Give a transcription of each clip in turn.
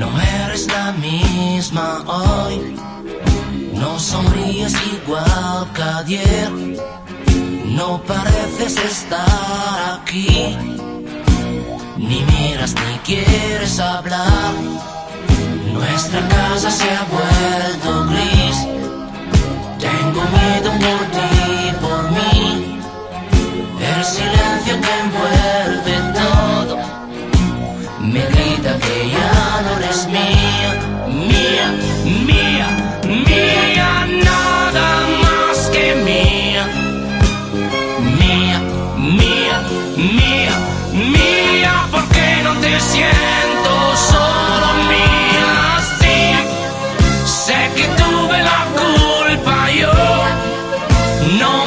la misma hoy. No sonríes igual que ayer. No pareces estar aquí. Ni miras ni quieres hablar. Nuestra casa se ha vuelto gris. Tengo miedo por ti, me grita que ya no eres mía, mía, mía, mía, nada más que mía. Mía, mía, mía, mía, porque no te siento solo mía, sí. Sé que tuve la culpa yo, no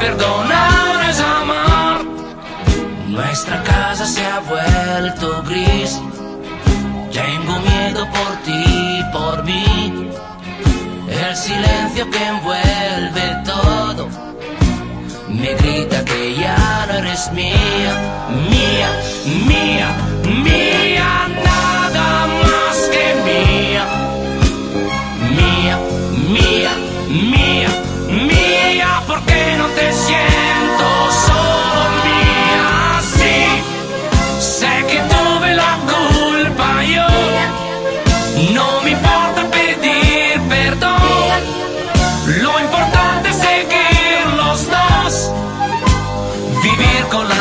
perdonar es amar. Nuestra casa se ha vuelto gris. Tengo miedo por ti, por mí. El silencio que envuelve todo me grita que ya no eres mía, mía, mía, mía. vivir con la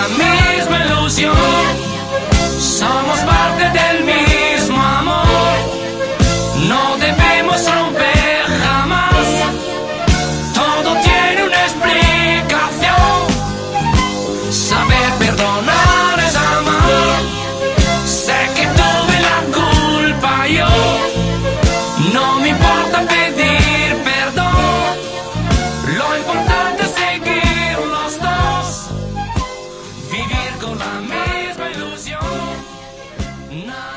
No.